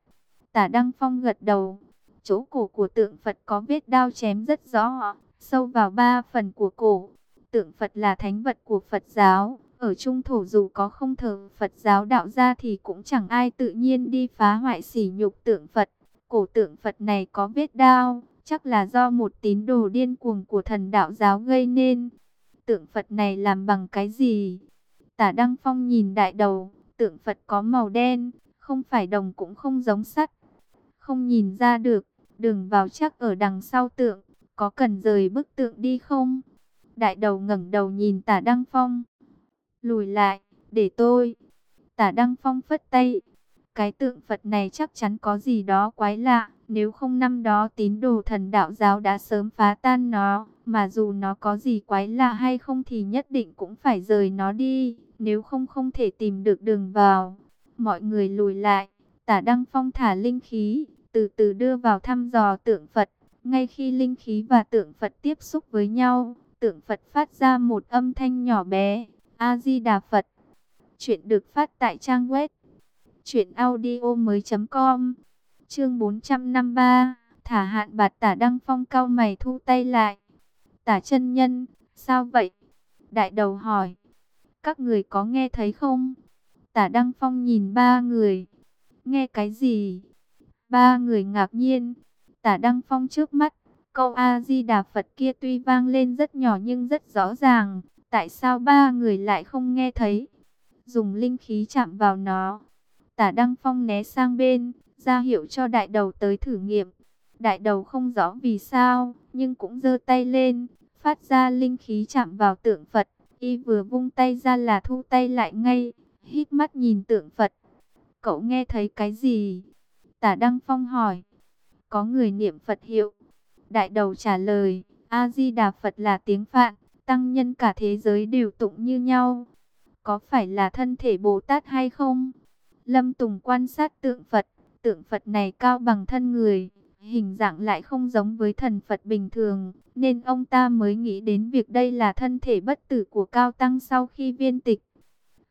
Tả Đăng Phong gật đầu. Chỗ cổ của tượng Phật có vết đao chém rất rõ, sâu vào ba phần của cổ. Tượng Phật là thánh vật của Phật giáo. Ở Trung Thổ dù có không thờ Phật giáo đạo ra thì cũng chẳng ai tự nhiên đi phá hoại sỉ nhục tượng Phật. Cổ tượng Phật này có vết đao, chắc là do một tín đồ điên cuồng của thần đạo giáo gây nên. Tượng Phật này làm bằng cái gì? Tả Đăng Phong nhìn đại đầu, tượng Phật có màu đen, không phải đồng cũng không giống sắt. Không nhìn ra được, đường vào chắc ở đằng sau tượng, có cần rời bức tượng đi không? Đại đầu ngẩng đầu nhìn tả Đăng Phong. Lùi lại, để tôi. Tả Đăng Phong phất tay. Cái tượng Phật này chắc chắn có gì đó quái lạ. Nếu không năm đó tín đồ thần đạo giáo đã sớm phá tan nó. Mà dù nó có gì quái lạ hay không thì nhất định cũng phải rời nó đi. Nếu không không thể tìm được đường vào. Mọi người lùi lại. Tả Đăng Phong thả linh khí. Từ từ đưa vào thăm dò tượng Phật. Ngay khi linh khí và tượng Phật tiếp xúc với nhau. Tượng Phật phát ra một âm thanh nhỏ bé. A-di-đà Phật. Chuyện được phát tại trang web. chuyểnaudio.com Chương 453 Thả hạn bạt tả Đăng Phong cao mày thu tay lại. Tả chân nhân, sao vậy? Đại đầu hỏi. Các người có nghe thấy không? Tả Đăng Phong nhìn ba người. Nghe cái gì? Ba người ngạc nhiên. Tả Đăng Phong trước mắt. Câu A-di-đà Phật kia tuy vang lên rất nhỏ nhưng rất rõ ràng. Tại sao ba người lại không nghe thấy? Dùng linh khí chạm vào nó. Tả Đăng Phong né sang bên, ra hiệu cho đại đầu tới thử nghiệm. Đại đầu không rõ vì sao, nhưng cũng giơ tay lên, phát ra linh khí chạm vào tượng Phật. Y vừa vung tay ra là thu tay lại ngay, hít mắt nhìn tượng Phật. Cậu nghe thấy cái gì? Tả Đăng Phong hỏi. Có người niệm Phật hiệu. Đại đầu trả lời, A-di-đà Phật là tiếng Phạn, tăng nhân cả thế giới đều tụng như nhau. Có phải là thân thể Bồ Tát hay không? Lâm Tùng quan sát tượng Phật, tượng Phật này cao bằng thân người, hình dạng lại không giống với thần Phật bình thường, nên ông ta mới nghĩ đến việc đây là thân thể bất tử của Cao Tăng sau khi viên tịch.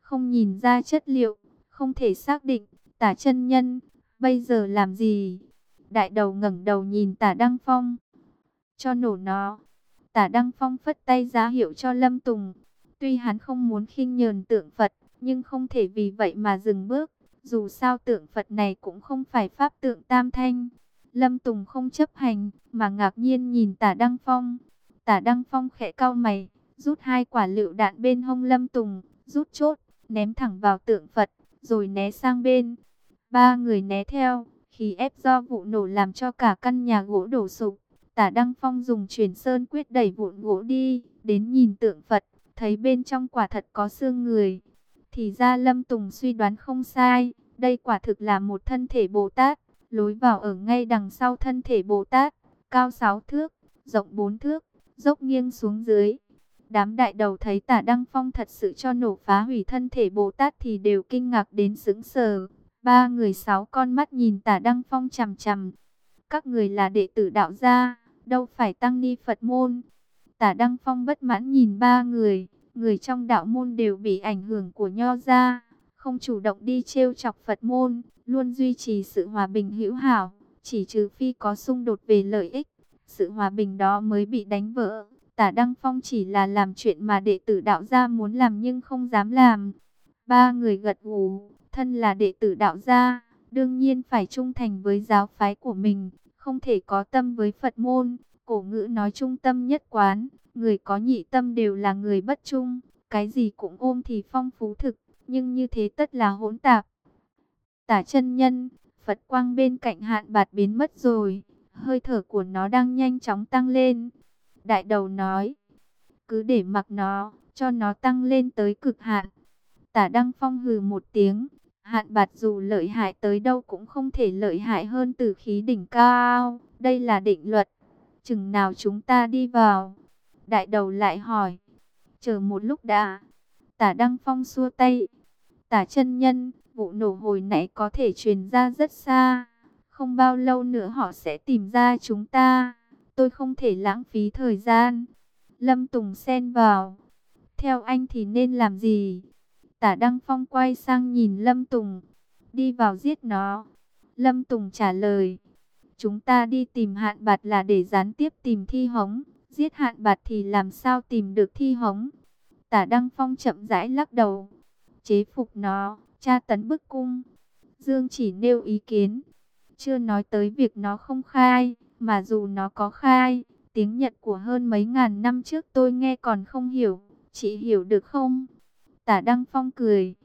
Không nhìn ra chất liệu, không thể xác định, tả chân nhân, bây giờ làm gì? Đại đầu ngẩng đầu nhìn tả Đăng Phong, cho nổ nó. Tả Đăng Phong phất tay giá hiệu cho Lâm Tùng, tuy hắn không muốn khinh nhờn tượng Phật, nhưng không thể vì vậy mà dừng bước. Dù sao tượng Phật này cũng không phải pháp tượng tam thanh. Lâm Tùng không chấp hành, mà ngạc nhiên nhìn tả Đăng Phong. Tả Đăng Phong khẽ cau mày, rút hai quả lựu đạn bên hông Lâm Tùng, rút chốt, ném thẳng vào tượng Phật, rồi né sang bên. Ba người né theo, khí ép do vụ nổ làm cho cả căn nhà gỗ đổ sụp. Tả Đăng Phong dùng chuyển sơn quyết đẩy vụn gỗ đi, đến nhìn tượng Phật, thấy bên trong quả thật có xương người. Thì ra Lâm Tùng suy đoán không sai, đây quả thực là một thân thể Bồ Tát, lối vào ở ngay đằng sau thân thể Bồ Tát, cao 6 thước, rộng 4 thước, dốc nghiêng xuống dưới. Đám đại đầu thấy tả Đăng Phong thật sự cho nổ phá hủy thân thể Bồ Tát thì đều kinh ngạc đến sững sờ. Ba người sáu con mắt nhìn tả Đăng Phong chằm chằm. Các người là đệ tử đạo gia, đâu phải tăng ni Phật môn. Tả Đăng Phong bất mãn nhìn ba người, người trong đạo môn đều bị ảnh hưởng của nho gia, không chủ động đi trêu chọc Phật môn, luôn duy trì sự hòa bình hữu hảo, chỉ trừ phi có xung đột về lợi ích, sự hòa bình đó mới bị đánh vỡ. Tả Đăng Phong chỉ là làm chuyện mà đệ tử đạo gia muốn làm nhưng không dám làm. Ba người gật gù, thân là đệ tử đạo gia, đương nhiên phải trung thành với giáo phái của mình, không thể có tâm với Phật môn. Cổ ngữ nói trung tâm nhất quán, người có nhị tâm đều là người bất trung, cái gì cũng ôm thì phong phú thực, nhưng như thế tất là hỗn tạp. Tả chân nhân, Phật quang bên cạnh hạn bạt biến mất rồi, hơi thở của nó đang nhanh chóng tăng lên. Đại đầu nói, cứ để mặc nó, cho nó tăng lên tới cực hạn. Tả Đăng Phong hừ một tiếng, hạn bạt dù lợi hại tới đâu cũng không thể lợi hại hơn từ khí đỉnh cao. Đây là định luật. Chừng nào chúng ta đi vào? Đại đầu lại hỏi. Chờ một lúc đã. Tả Đăng Phong xua tay. Tả chân nhân, vụ nổ hồi nãy có thể truyền ra rất xa. Không bao lâu nữa họ sẽ tìm ra chúng ta. Tôi không thể lãng phí thời gian. Lâm Tùng xen vào. Theo anh thì nên làm gì? Tả Đăng Phong quay sang nhìn Lâm Tùng. Đi vào giết nó. Lâm Tùng trả lời. Chúng ta đi tìm hạn bạt là để gián tiếp tìm thi hống. Giết hạn bạt thì làm sao tìm được thi hống? Tả Đăng Phong chậm rãi lắc đầu. Chế phục nó, tra tấn bức cung. Dương chỉ nêu ý kiến. Chưa nói tới việc nó không khai, mà dù nó có khai, tiếng Nhật của hơn mấy ngàn năm trước tôi nghe còn không hiểu. Chị hiểu được không? Tả Đăng Phong cười.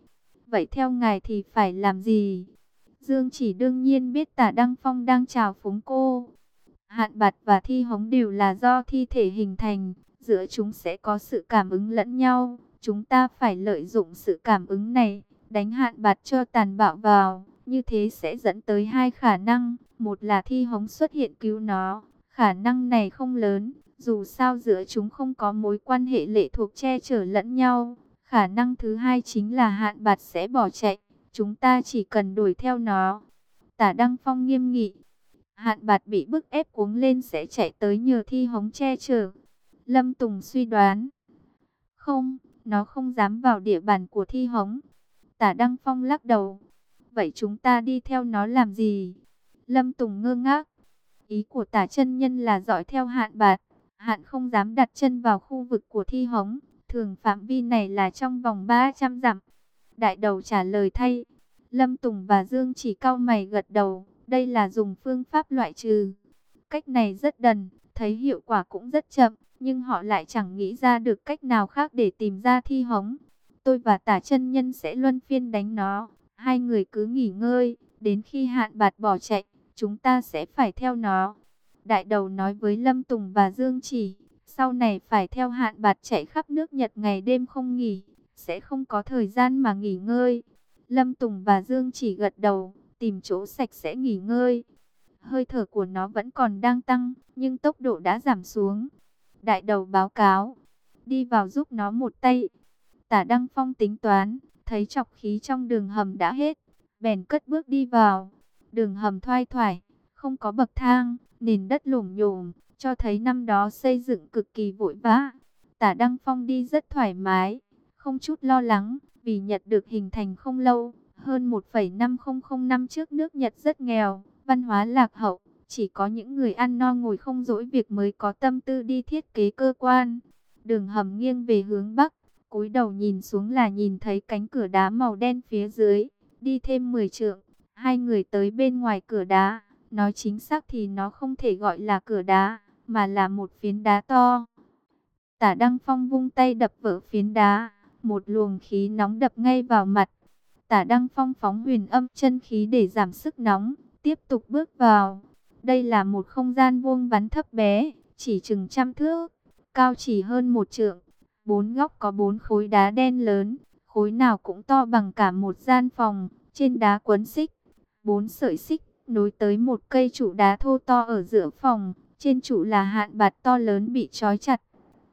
Vậy theo ngài thì phải làm gì? Dương chỉ đương nhiên biết tả Đăng Phong đang chào phúng cô. Hạn bạt và thi hống đều là do thi thể hình thành, giữa chúng sẽ có sự cảm ứng lẫn nhau. Chúng ta phải lợi dụng sự cảm ứng này, đánh hạn bạt cho tàn bạo vào. Như thế sẽ dẫn tới hai khả năng. Một là thi hống xuất hiện cứu nó. Khả năng này không lớn, dù sao giữa chúng không có mối quan hệ lệ thuộc che chở lẫn nhau. Khả năng thứ hai chính là hạn bạt sẽ bỏ chạy. Chúng ta chỉ cần đuổi theo nó. Tả Đăng Phong nghiêm nghị. Hạn bạt bị bức ép cuống lên sẽ chạy tới nhờ thi hống che chở. Lâm Tùng suy đoán. Không, nó không dám vào địa bàn của thi hống. Tả Đăng Phong lắc đầu. Vậy chúng ta đi theo nó làm gì? Lâm Tùng ngơ ngác. Ý của tả chân nhân là dõi theo hạn bạt. Hạn không dám đặt chân vào khu vực của thi hống. Thường phạm vi này là trong vòng 300 dặm. Đại đầu trả lời thay. Lâm Tùng và Dương chỉ cao mày gật đầu. Đây là dùng phương pháp loại trừ. Cách này rất đần, thấy hiệu quả cũng rất chậm nhưng họ lại chẳng nghĩ ra được cách nào khác để tìm ra thi hống. Tôi và tả chân nhân sẽ luân phiên đánh nó, hai người cứ nghỉ ngơi, đến khi hạn bạt bỏ chạy, chúng ta sẽ phải theo nó. Đại đầu nói với Lâm Tùng và Dương Chỉ, sau này phải theo hạn bạt chạy khắp nước Nhật ngày đêm không nghỉ, sẽ không có thời gian mà nghỉ ngơi. Lâm Tùng và Dương Chỉ gật đầu, tìm chỗ sạch sẽ nghỉ ngơi. Hơi thở của nó vẫn còn đang tăng, nhưng tốc độ đã giảm xuống. Đại đầu báo cáo, đi vào giúp nó một tay. Tả Đăng Phong tính toán, thấy chọc khí trong đường hầm đã hết, bèn cất bước đi vào. Đường hầm thoai thoải, không có bậc thang, nền đất lủng nhồm, cho thấy năm đó xây dựng cực kỳ vội vã. Tả Đăng Phong đi rất thoải mái, không chút lo lắng, vì Nhật được hình thành không lâu, hơn 1,5005 năm trước nước Nhật rất nghèo, văn hóa lạc hậu, chỉ có những người ăn no ngồi không dỗi việc mới có tâm tư đi thiết kế cơ quan. Đường hầm nghiêng về hướng Bắc, cúi đầu nhìn xuống là nhìn thấy cánh cửa đá màu đen phía dưới, đi thêm 10 trượng, hai người tới bên ngoài cửa đá, nói chính xác thì nó không thể gọi là cửa đá, mà là một phiến đá to. Tả Đăng Phong vung tay đập vỡ phiến đá, một luồng khí nóng đập ngay vào mặt. Tả Đăng Phong phóng huyền âm chân khí để giảm sức nóng, tiếp tục bước vào. Đây là một không gian vuông vắn thấp bé, chỉ chừng trăm thước, cao chỉ hơn một trượng. Bốn góc có bốn khối đá đen lớn, khối nào cũng to bằng cả một gian phòng, trên đá quấn xích. Bốn sợi xích nối tới một cây trụ đá thô to ở giữa phòng, trên trụ là hạn bạt to lớn bị trói chặt.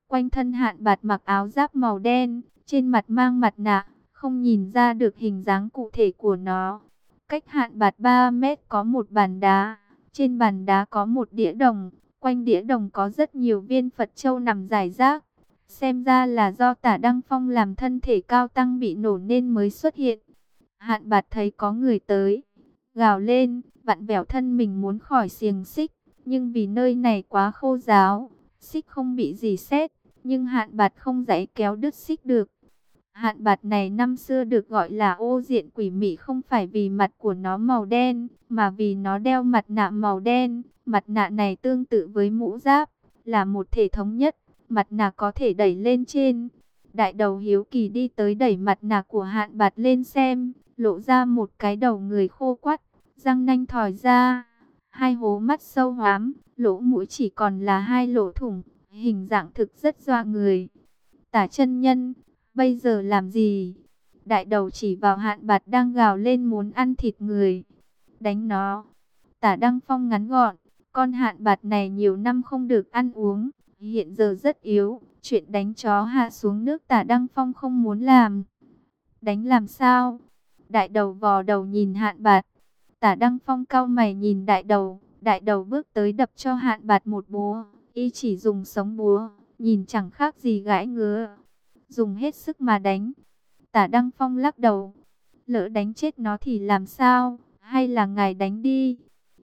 Quanh thân hạn bạt mặc áo giáp màu đen, trên mặt mang mặt nạ, không nhìn ra được hình dáng cụ thể của nó. Cách hạn bạt 3 mét có một bàn đá, trên bàn đá có một đĩa đồng, quanh đĩa đồng có rất nhiều viên Phật Châu nằm rải rác. Xem ra là do tả Đăng Phong làm thân thể cao tăng bị nổ nên mới xuất hiện. Hạn bạt thấy có người tới, gào lên, vặn vẹo thân mình muốn khỏi xiềng xích. Nhưng vì nơi này quá khô giáo, xích không bị gì xét, nhưng hạn bạt không dãy kéo đứt xích được. Hạn bạt này năm xưa được gọi là ô diện quỷ mị không phải vì mặt của nó màu đen, mà vì nó đeo mặt nạ màu đen. Mặt nạ này tương tự với mũ giáp, là một thể thống nhất, mặt nạ có thể đẩy lên trên. Đại đầu hiếu kỳ đi tới đẩy mặt nạ của hạn bạt lên xem, lộ ra một cái đầu người khô quắt, răng nanh thòi ra, hai hố mắt sâu hoám, lỗ mũi chỉ còn là hai lỗ thủng, hình dạng thực rất doa người. Tả chân nhân, Bây giờ làm gì? Đại đầu chỉ vào hạn bạt đang gào lên muốn ăn thịt người. Đánh nó. Tả Đăng Phong ngắn gọn. Con hạn bạt này nhiều năm không được ăn uống. Hiện giờ rất yếu. Chuyện đánh chó hạ xuống nước tả Đăng Phong không muốn làm. Đánh làm sao? Đại đầu vò đầu nhìn hạn bạt. Tả Đăng Phong cao mày nhìn đại đầu. Đại đầu bước tới đập cho hạn bạt một búa. Y chỉ dùng sống búa. Nhìn chẳng khác gì gãi ngứa dùng hết sức mà đánh. Tả Đăng Phong lắc đầu, lỡ đánh chết nó thì làm sao, hay là ngài đánh đi.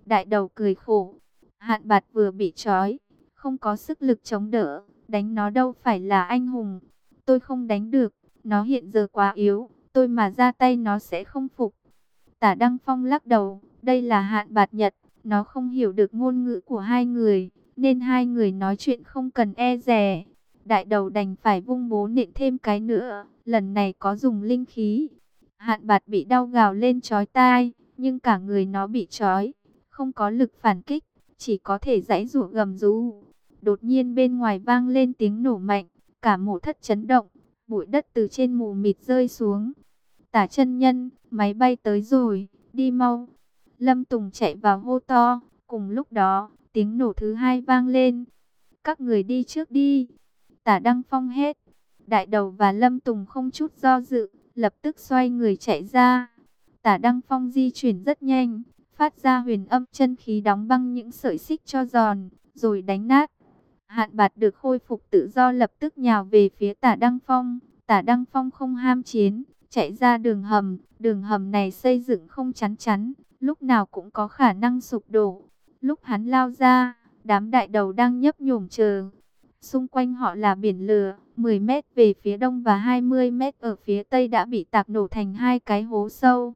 Đại đầu cười khổ, hạn bạt vừa bị trói, không có sức lực chống đỡ, đánh nó đâu phải là anh hùng. Tôi không đánh được, nó hiện giờ quá yếu, tôi mà ra tay nó sẽ không phục. Tả Đăng Phong lắc đầu, đây là hạn bạt nhật, nó không hiểu được ngôn ngữ của hai người, nên hai người nói chuyện không cần e rè đại đầu đành phải vung bố nện thêm cái nữa, lần này có dùng linh khí. Hạn bạt bị đau gào lên chói tai, nhưng cả người nó bị chói, không có lực phản kích, chỉ có thể giãy rủa gầm rú. Đột nhiên bên ngoài vang lên tiếng nổ mạnh, cả mộ thất chấn động, bụi đất từ trên mù mịt rơi xuống. Tả chân nhân, máy bay tới rồi, đi mau. Lâm Tùng chạy vào hô to, cùng lúc đó, tiếng nổ thứ hai vang lên. Các người đi trước đi. Tả Đăng Phong hết. Đại đầu và Lâm Tùng không chút do dự, lập tức xoay người chạy ra. Tả Đăng Phong di chuyển rất nhanh, phát ra huyền âm chân khí đóng băng những sợi xích cho giòn, rồi đánh nát. Hạn bạt được khôi phục tự do lập tức nhào về phía tả Đăng Phong. Tả Đăng Phong không ham chiến, chạy ra đường hầm. Đường hầm này xây dựng không chắn chắn, lúc nào cũng có khả năng sụp đổ. Lúc hắn lao ra, đám đại đầu đang nhấp nhổm chờ. Xung quanh họ là biển lửa, 10 mét về phía đông và 20 mét ở phía tây đã bị tạc nổ thành hai cái hố sâu.